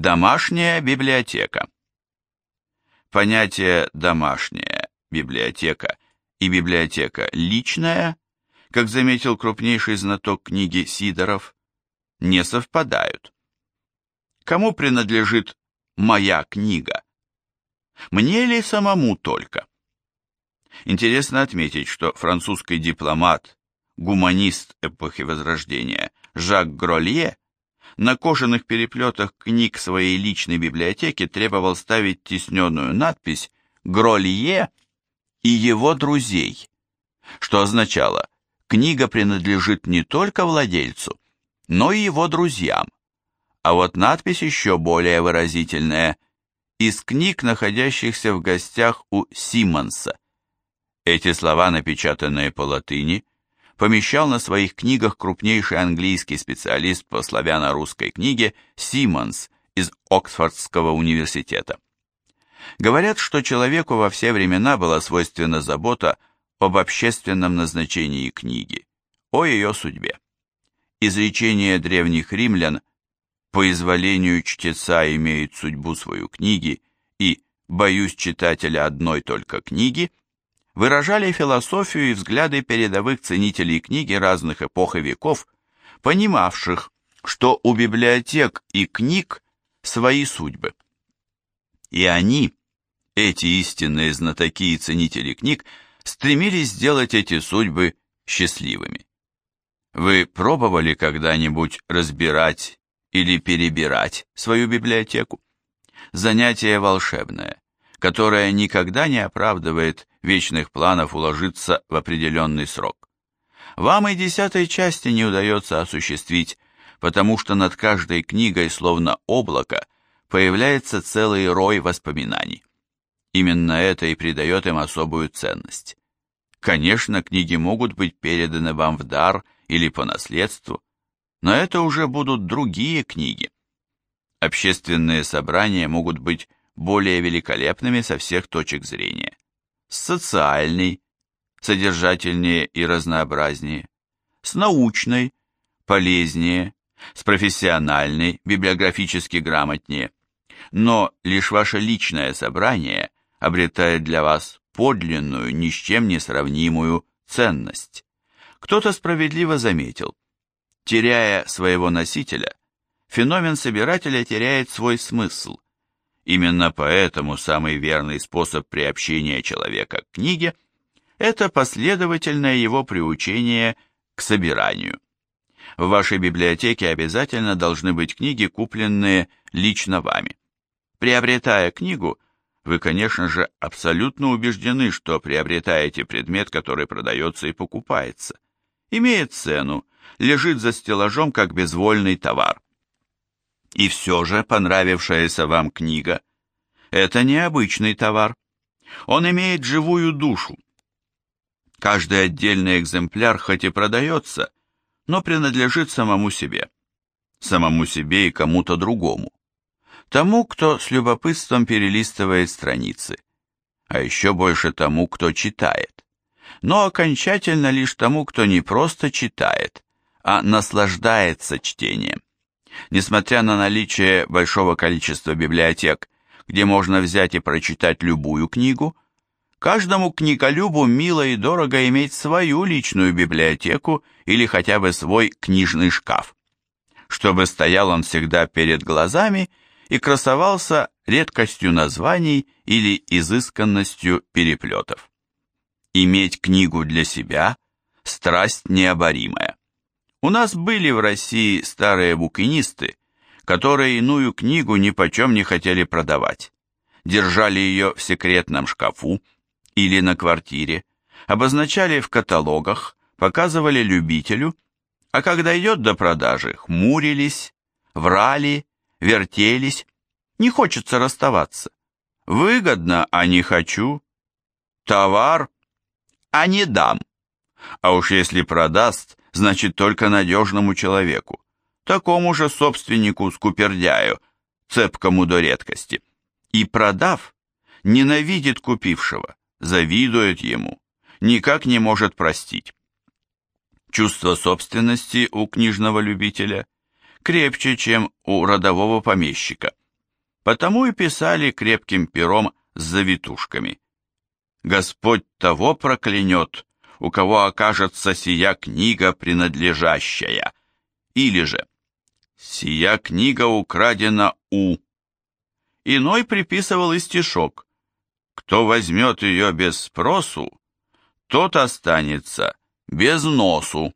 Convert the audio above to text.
Домашняя библиотека. Понятие «домашняя библиотека» и библиотека «личная», как заметил крупнейший знаток книги Сидоров, не совпадают. Кому принадлежит моя книга? Мне ли самому только? Интересно отметить, что французский дипломат, гуманист эпохи Возрождения Жак Гролье на кожаных переплетах книг своей личной библиотеки требовал ставить тисненную надпись «Гролье и его друзей», что означало, книга принадлежит не только владельцу, но и его друзьям. А вот надпись еще более выразительная «Из книг, находящихся в гостях у Симмонса». Эти слова, напечатанные по латыни, помещал на своих книгах крупнейший английский специалист по славяно-русской книге Симмонс из Оксфордского университета. Говорят, что человеку во все времена была свойственна забота об общественном назначении книги, о ее судьбе. Изречение древних римлян «по изволению чтеца имеют судьбу свою книги» и «боюсь читателя одной только книги» выражали философию и взгляды передовых ценителей книги разных эпох и веков, понимавших, что у библиотек и книг свои судьбы. И они, эти истинные знатоки и ценители книг, стремились сделать эти судьбы счастливыми. Вы пробовали когда-нибудь разбирать или перебирать свою библиотеку? Занятие волшебное, которое никогда не оправдывает вечных планов уложиться в определенный срок. Вам и десятой части не удается осуществить, потому что над каждой книгой, словно облако, появляется целый рой воспоминаний. Именно это и придает им особую ценность. Конечно, книги могут быть переданы вам в дар или по наследству, но это уже будут другие книги. Общественные собрания могут быть более великолепными со всех точек зрения с социальной, содержательнее и разнообразнее, с научной, полезнее, с профессиональной, библиографически грамотнее. Но лишь ваше личное собрание обретает для вас подлинную, ни с чем не сравнимую ценность. Кто-то справедливо заметил, теряя своего носителя, феномен собирателя теряет свой смысл – Именно поэтому самый верный способ приобщения человека к книге – это последовательное его приучение к собиранию. В вашей библиотеке обязательно должны быть книги, купленные лично вами. Приобретая книгу, вы, конечно же, абсолютно убеждены, что приобретаете предмет, который продается и покупается. Имеет цену, лежит за стеллажом как безвольный товар. И все же понравившаяся вам книга – это необычный товар. Он имеет живую душу. Каждый отдельный экземпляр хоть и продается, но принадлежит самому себе. Самому себе и кому-то другому. Тому, кто с любопытством перелистывает страницы. А еще больше тому, кто читает. Но окончательно лишь тому, кто не просто читает, а наслаждается чтением. Несмотря на наличие большого количества библиотек, где можно взять и прочитать любую книгу, каждому книголюбу мило и дорого иметь свою личную библиотеку или хотя бы свой книжный шкаф, чтобы стоял он всегда перед глазами и красовался редкостью названий или изысканностью переплетов. Иметь книгу для себя – страсть необоримая. У нас были в России старые букинисты, которые иную книгу ни почем не хотели продавать. Держали ее в секретном шкафу или на квартире, обозначали в каталогах, показывали любителю, а когда идет до продажи, хмурились, врали, вертелись, не хочется расставаться. Выгодно, а не хочу. Товар, а не дам. А уж если продаст, значит только надежному человеку, такому же собственнику скупердяю, цепкому до редкости. И продав, ненавидит купившего, завидует ему, никак не может простить. Чувство собственности у книжного любителя крепче, чем у родового помещика, потому и писали крепким пером с завитушками. Господь того проклянет, у кого окажется сия книга принадлежащая. Или же «Сия книга украдена у». Иной приписывал и стишок «Кто возьмет ее без спросу, тот останется без носу».